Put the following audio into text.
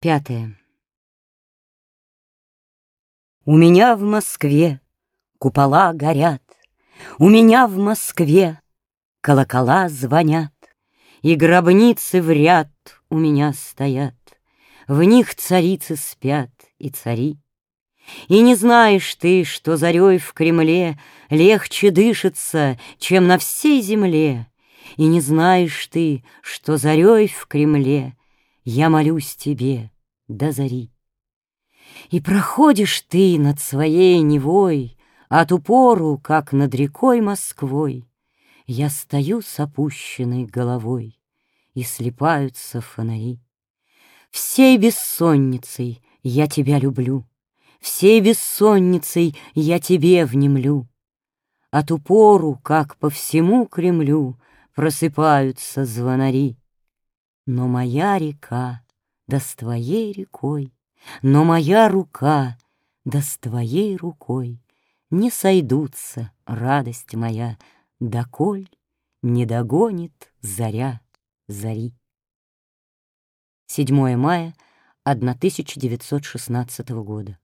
Пятое. У меня в Москве купола горят, У меня в Москве колокола звонят, И гробницы в ряд у меня стоят, В них царицы спят и цари. И не знаешь ты, что зарей в Кремле Легче дышится, чем на всей земле, И не знаешь ты, что зарей в Кремле Я молюсь тебе до зари. И проходишь ты над своей Невой, От упору, как над рекой Москвой. Я стою с опущенной головой, И слепаются фонари. Всей бессонницей я тебя люблю, Всей бессонницей я тебе внемлю. От упору, как по всему Кремлю, Просыпаются звонари. Но моя река, да с твоей рекой, Но моя рука, да с твоей рукой Не сойдутся, радость моя, Доколь не догонит заря зари. 7 мая 1916 года.